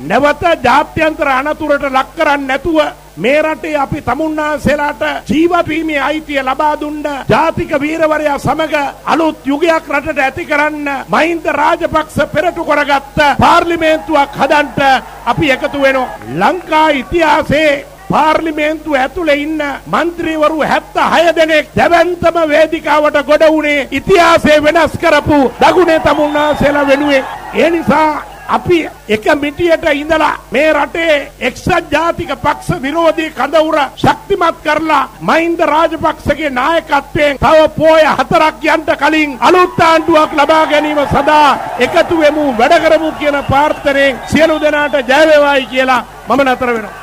නැවත ජාත්‍යන්තර අනතුරට ලක් කරන්නේ නැතුව මේ රටේ අපි තමුන්නාන්සේලාට ජීවත් වීමේ අයිතිය ලබා දුන්න ජාතික වීරවරයා සමග අලුත් යුගයක් රටට ඇති කරන්න මහින්ද රාජපක්ෂ පෙරටු කරගත්ත පාර්ලිමේන්තුවක් හදන්න අපි එකතු වෙනවා. ලංකා ඉතිහාසයේ පාර්ලිමේන්තුව ඇතුළේ ඉන්න മന്ത്രിවරු 76 දෙනෙක් දැවැන්තම වේදිකාවට ගොඩ වුණේ ඉතිහාසය වෙනස් කරපු දගුණේ තමුන්නාන්සේලා වෙනුවෙන්. ඒ නිසා අපි එක මිටියට ඉඳලා මේ රටේ එක්සත් ජාතික පක්ෂ විරෝධී කඳවුර ශක්තිමත් කරලා මහින්ද රාජපක්ෂගේ නායකත්වයෙන් තව පෝය හතරක් යන්න කලින් අලුත් ආණ්ඩුවක් ලබා ගැනීම සඳහා එකතු වෙමු වැඩ කරමු කියන ප්‍රාර්ථනාවෙන් සියලු දෙනාට ජය වේවායි කියලා මම නතර වෙනවා.